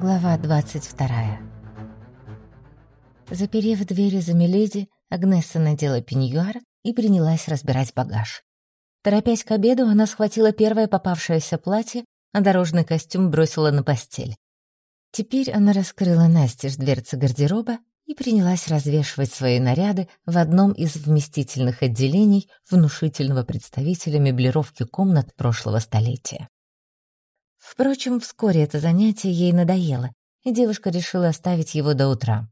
Глава 22 Заперев двери за Миледи, Агнесса надела пеньюар и принялась разбирать багаж. Торопясь к обеду, она схватила первое попавшееся платье, а дорожный костюм бросила на постель. Теперь она раскрыла настежь дверцы гардероба и принялась развешивать свои наряды в одном из вместительных отделений внушительного представителя меблировки комнат прошлого столетия. Впрочем, вскоре это занятие ей надоело, и девушка решила оставить его до утра.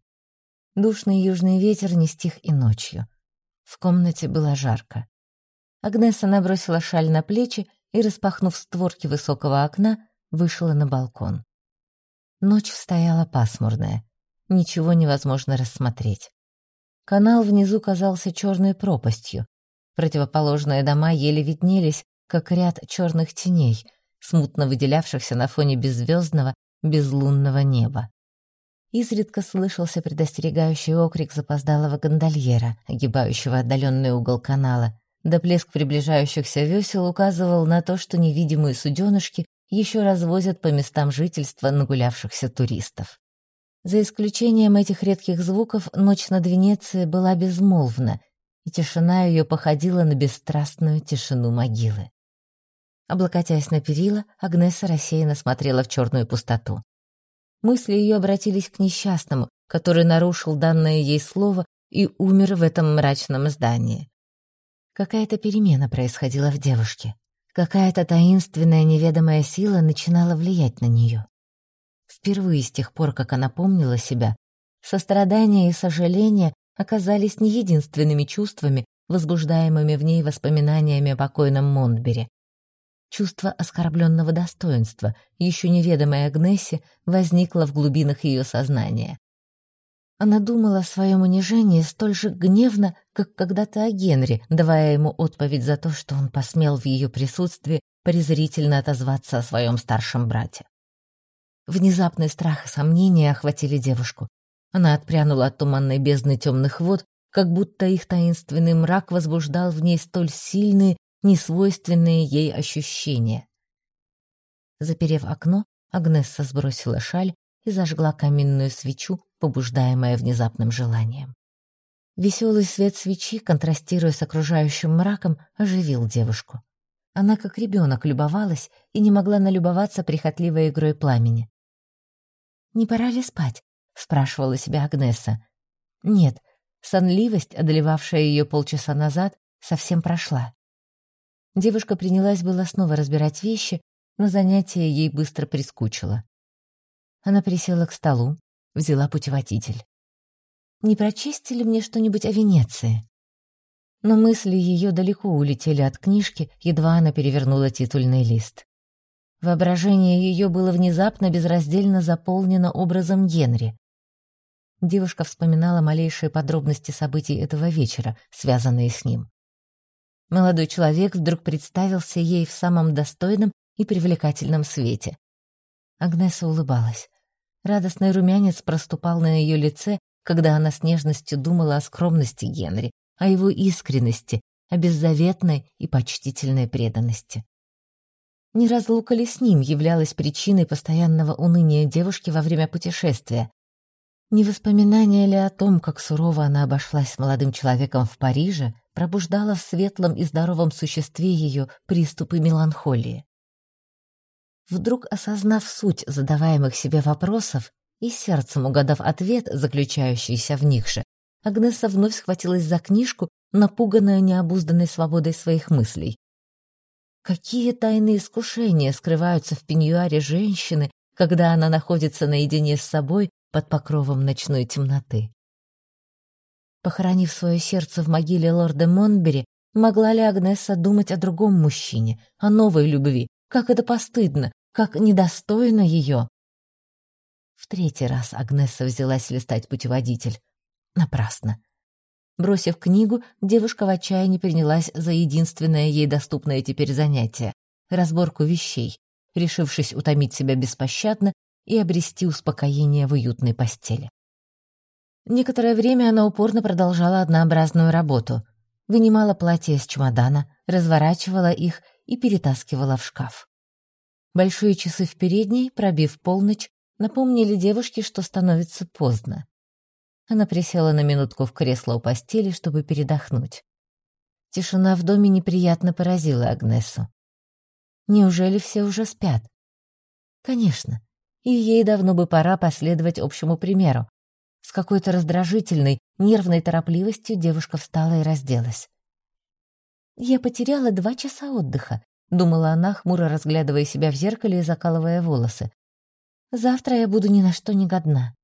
Душный южный ветер не стих и ночью. В комнате было жарко. Агнеса набросила шаль на плечи и, распахнув створки высокого окна, вышла на балкон. Ночь стояла пасмурная ничего невозможно рассмотреть. Канал внизу казался черной пропастью. Противоположные дома еле виднелись, как ряд черных теней, смутно выделявшихся на фоне беззвездного, безлунного неба. Изредка слышался предостерегающий окрик запоздалого гондольера, огибающего отдаленный угол канала, да плеск приближающихся весел указывал на то, что невидимые суденышки еще развозят по местам жительства нагулявшихся туристов. За исключением этих редких звуков, ночь над Венецией была безмолвна, и тишина ее походила на бесстрастную тишину могилы. Облокотясь на перила, Агнеса рассеянно смотрела в черную пустоту. Мысли ее обратились к несчастному, который нарушил данное ей слово и умер в этом мрачном здании. Какая-то перемена происходила в девушке. Какая-то таинственная неведомая сила начинала влиять на нее. Впервые с тех пор, как она помнила себя, сострадание и сожаление оказались не единственными чувствами, возбуждаемыми в ней воспоминаниями о покойном Монтбере. Чувство оскорбленного достоинства, еще неведомое Агнессе, возникло в глубинах ее сознания. Она думала о своем унижении столь же гневно, как когда-то о Генри, давая ему отповедь за то, что он посмел в ее присутствии презрительно отозваться о своем старшем брате. Внезапный страх и сомнения охватили девушку. Она отпрянула от туманной бездны темных вод, как будто их таинственный мрак возбуждал в ней столь сильные, несвойственные ей ощущения. Заперев окно, Агнесса сбросила шаль и зажгла каминную свечу, побуждаемая внезапным желанием. Веселый свет свечи, контрастируя с окружающим мраком, оживил девушку. Она, как ребенок, любовалась и не могла налюбоваться прихотливой игрой пламени. «Не пора ли спать?» — спрашивала себя Агнеса. Нет, сонливость, одолевавшая ее полчаса назад, совсем прошла. Девушка принялась было снова разбирать вещи, но занятие ей быстро прискучило. Она присела к столу, взяла путеводитель. «Не прочесть ли мне что-нибудь о Венеции?» Но мысли ее далеко улетели от книжки, едва она перевернула титульный лист. Воображение ее было внезапно безраздельно заполнено образом Генри. Девушка вспоминала малейшие подробности событий этого вечера, связанные с ним. Молодой человек вдруг представился ей в самом достойном и привлекательном свете. Агнеса улыбалась. Радостный румянец проступал на ее лице, когда она с нежностью думала о скромности Генри, о его искренности, о беззаветной и почтительной преданности. Не разлука ли с ним являлась причиной постоянного уныния девушки во время путешествия? Не воспоминание ли о том, как сурово она обошлась с молодым человеком в Париже, пробуждало в светлом и здоровом существе ее приступы меланхолии? Вдруг осознав суть задаваемых себе вопросов и сердцем угадав ответ, заключающийся в них же, Агнеса вновь схватилась за книжку, напуганная необузданной свободой своих мыслей. Какие тайные искушения скрываются в пеньюаре женщины, когда она находится наедине с собой под покровом ночной темноты? Похоронив свое сердце в могиле лорда Монбери, могла ли Агнесса думать о другом мужчине, о новой любви? Как это постыдно, как недостойно ее! В третий раз Агнесса взялась листать путеводитель. Напрасно. Бросив книгу, девушка в отчаянии принялась за единственное ей доступное теперь занятие — разборку вещей, решившись утомить себя беспощадно и обрести успокоение в уютной постели. Некоторое время она упорно продолжала однообразную работу. Вынимала платья из чемодана, разворачивала их и перетаскивала в шкаф. Большие часы в передней, пробив полночь, напомнили девушке, что становится поздно. Она присела на минутку в кресло у постели, чтобы передохнуть. Тишина в доме неприятно поразила Агнесу. Неужели все уже спят? Конечно, и ей давно бы пора последовать общему примеру. С какой-то раздражительной, нервной торопливостью девушка встала и разделась. «Я потеряла два часа отдыха», — думала она, хмуро разглядывая себя в зеркале и закалывая волосы. «Завтра я буду ни на что не годна».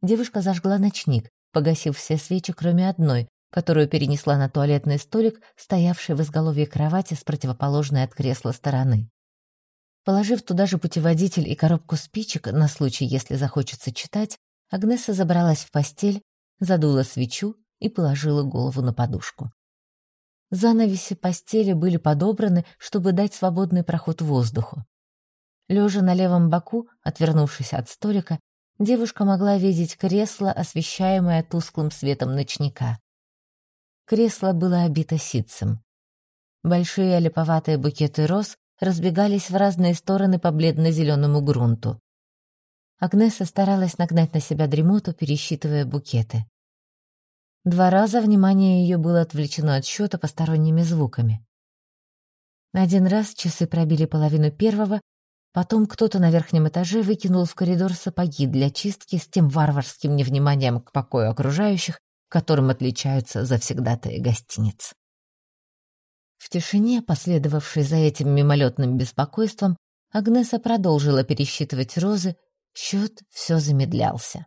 Девушка зажгла ночник, погасив все свечи, кроме одной, которую перенесла на туалетный столик, стоявший в изголовье кровати с противоположной от кресла стороны. Положив туда же путеводитель и коробку спичек на случай, если захочется читать, Агнеса забралась в постель, задула свечу и положила голову на подушку. Занавеси постели были подобраны, чтобы дать свободный проход воздуху. Лежа на левом боку, отвернувшись от столика, девушка могла видеть кресло, освещаемое тусклым светом ночника. Кресло было обито ситцем. Большие олиповатые букеты роз разбегались в разные стороны по бледно-зеленому грунту. Агнеса старалась нагнать на себя дремоту, пересчитывая букеты. Два раза внимание ее было отвлечено от счета посторонними звуками. Один раз часы пробили половину первого, потом кто-то на верхнем этаже выкинул в коридор сапоги для чистки с тем варварским невниманием к покою окружающих, которым отличаются завсегдатые гостиниц. В тишине, последовавшей за этим мимолетным беспокойством, Агнеса продолжила пересчитывать розы, счет все замедлялся.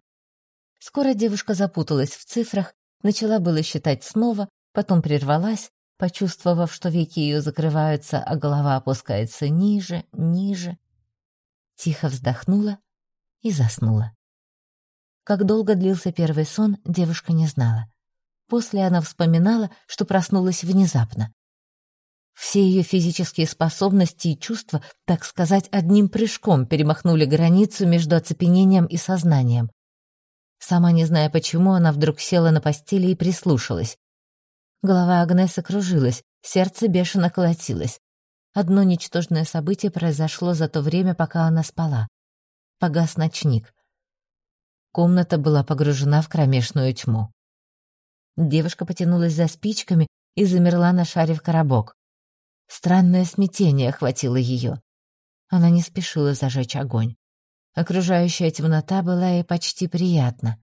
Скоро девушка запуталась в цифрах Начала было считать снова, потом прервалась, почувствовав, что веки ее закрываются, а голова опускается ниже, ниже. Тихо вздохнула и заснула. Как долго длился первый сон, девушка не знала. После она вспоминала, что проснулась внезапно. Все ее физические способности и чувства, так сказать, одним прыжком перемахнули границу между оцепенением и сознанием. Сама не зная почему, она вдруг села на постели и прислушалась. Голова Агнесы кружилась, сердце бешено колотилось. Одно ничтожное событие произошло за то время, пока она спала. Погас ночник. Комната была погружена в кромешную тьму. Девушка потянулась за спичками и замерла, на шаре в коробок. Странное смятение охватило ее. Она не спешила зажечь огонь. Окружающая темнота была ей почти приятна.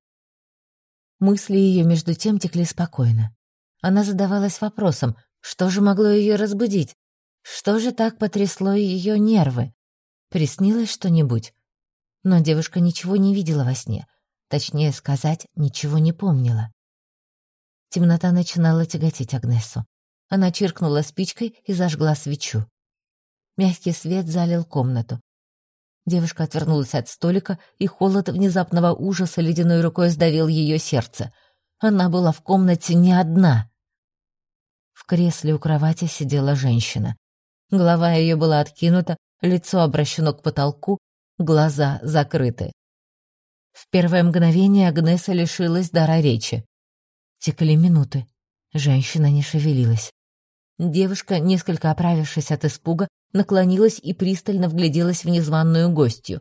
Мысли ее между тем текли спокойно. Она задавалась вопросом, что же могло ее разбудить? Что же так потрясло ее нервы? Приснилось что-нибудь? Но девушка ничего не видела во сне, точнее сказать, ничего не помнила. Темнота начинала тяготить Агнесу. Она чиркнула спичкой и зажгла свечу. Мягкий свет залил комнату. Девушка отвернулась от столика, и холод внезапного ужаса ледяной рукой сдавил ее сердце. Она была в комнате не одна. В кресле у кровати сидела женщина. Голова ее была откинута, лицо обращено к потолку, глаза закрыты. В первое мгновение Агнеса лишилась дара речи. Текли минуты. Женщина не шевелилась. Девушка, несколько оправившись от испуга, наклонилась и пристально вгляделась в незваную гостью.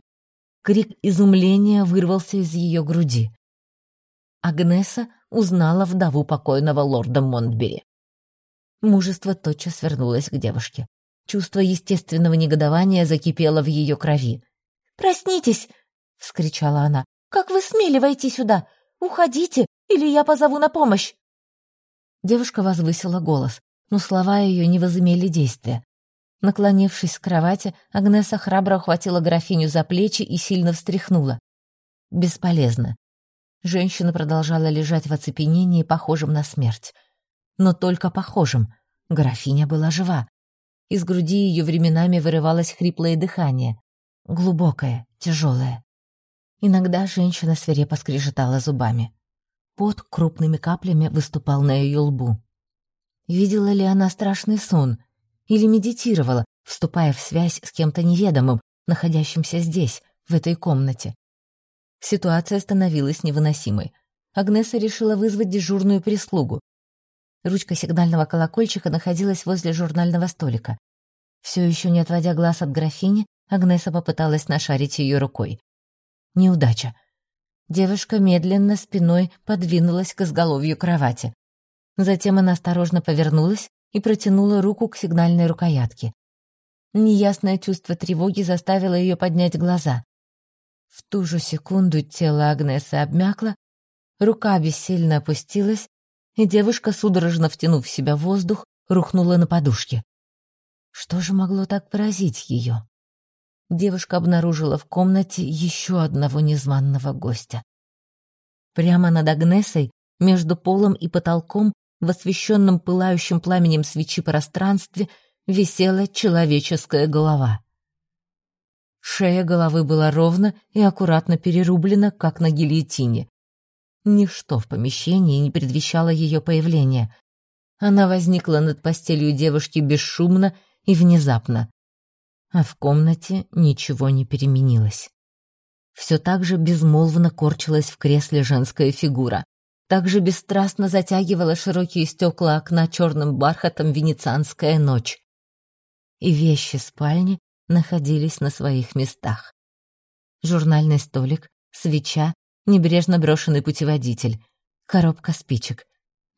Крик изумления вырвался из ее груди. Агнеса узнала вдову покойного лорда Монтбери. Мужество тотчас вернулось к девушке. Чувство естественного негодования закипело в ее крови. «Проснитесь!» — вскричала она. «Как вы смели войти сюда? Уходите, или я позову на помощь!» Девушка возвысила голос, но слова ее не возымели действия. Наклонившись к кровати, Агнеса храбро ухватила графиню за плечи и сильно встряхнула. Бесполезно. Женщина продолжала лежать в оцепенении, похожем на смерть. Но только похожим. Графиня была жива. Из груди ее временами вырывалось хриплое дыхание. Глубокое, тяжелое. Иногда женщина свирепо скрежетала зубами. Пот крупными каплями выступал на ее лбу. Видела ли она страшный сон — или медитировала, вступая в связь с кем-то неведомым, находящимся здесь, в этой комнате. Ситуация становилась невыносимой. Агнеса решила вызвать дежурную прислугу. Ручка сигнального колокольчика находилась возле журнального столика. Все еще не отводя глаз от графини, Агнеса попыталась нашарить ее рукой. Неудача. Девушка медленно спиной подвинулась к изголовью кровати. Затем она осторожно повернулась и протянула руку к сигнальной рукоятке. Неясное чувство тревоги заставило ее поднять глаза. В ту же секунду тело Агнесы обмякло, рука бессильно опустилась, и девушка, судорожно втянув в себя воздух, рухнула на подушке. Что же могло так поразить ее? Девушка обнаружила в комнате еще одного незваного гостя. Прямо над Агнесой, между полом и потолком, в освещенном пылающим пламенем свечи пространстве, висела человеческая голова. Шея головы была ровно и аккуратно перерублена, как на гильотине. Ничто в помещении не предвещало ее появления. Она возникла над постелью девушки бесшумно и внезапно. А в комнате ничего не переменилось. Все так же безмолвно корчилась в кресле женская фигура. Так же бесстрастно затягивала широкие стекла окна черным бархатом венецианская ночь. И вещи спальни находились на своих местах. Журнальный столик, свеча, небрежно брошенный путеводитель, коробка спичек.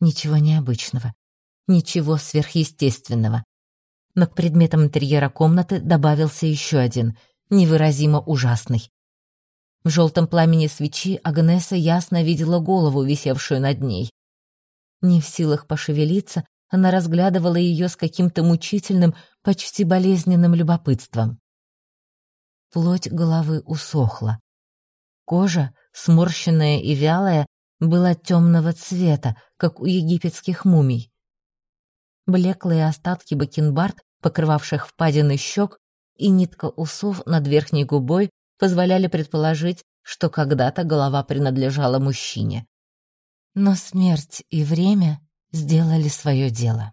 Ничего необычного, ничего сверхъестественного. Но к предметам интерьера комнаты добавился еще один, невыразимо ужасный. В желтом пламени свечи Агнеса ясно видела голову, висевшую над ней. Не в силах пошевелиться, она разглядывала ее с каким-то мучительным, почти болезненным любопытством. Плоть головы усохла. Кожа, сморщенная и вялая, была темного цвета, как у египетских мумий. Блеклые остатки бакенбард, покрывавших впадины щек, и нитка усов над верхней губой позволяли предположить, что когда-то голова принадлежала мужчине. Но смерть и время сделали свое дело.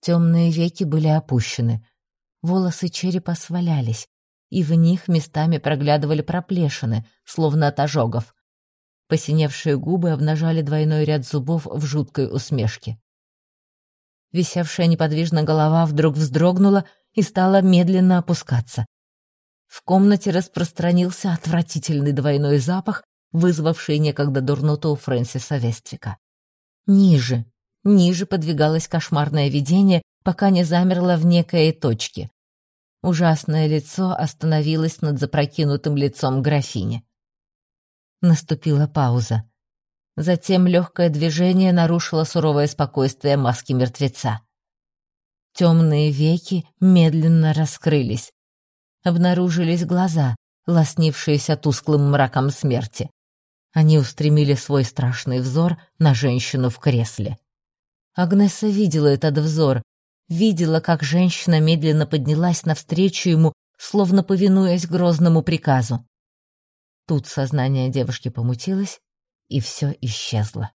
Темные веки были опущены, волосы черепа свалялись, и в них местами проглядывали проплешины, словно от ожогов. Посиневшие губы обнажали двойной ряд зубов в жуткой усмешке. Висевшая неподвижно голова вдруг вздрогнула и стала медленно опускаться. В комнате распространился отвратительный двойной запах, вызвавший некогда дурноту у Фрэнсиса Вествика. Ниже, Ниже подвигалось кошмарное видение, пока не замерло в некой точке. Ужасное лицо остановилось над запрокинутым лицом графини. Наступила пауза. Затем легкое движение нарушило суровое спокойствие маски мертвеца. Темные веки медленно раскрылись. Обнаружились глаза, лоснившиеся тусклым мраком смерти. Они устремили свой страшный взор на женщину в кресле. Агнеса видела этот взор, видела, как женщина медленно поднялась навстречу ему, словно повинуясь грозному приказу. Тут сознание девушки помутилось, и все исчезло.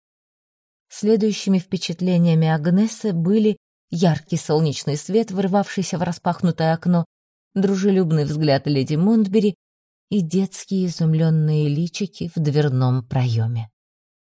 Следующими впечатлениями Агнесы были яркий солнечный свет, вырвавшийся в распахнутое окно, дружелюбный взгляд леди Монтбери и детские изумленные личики в дверном проеме.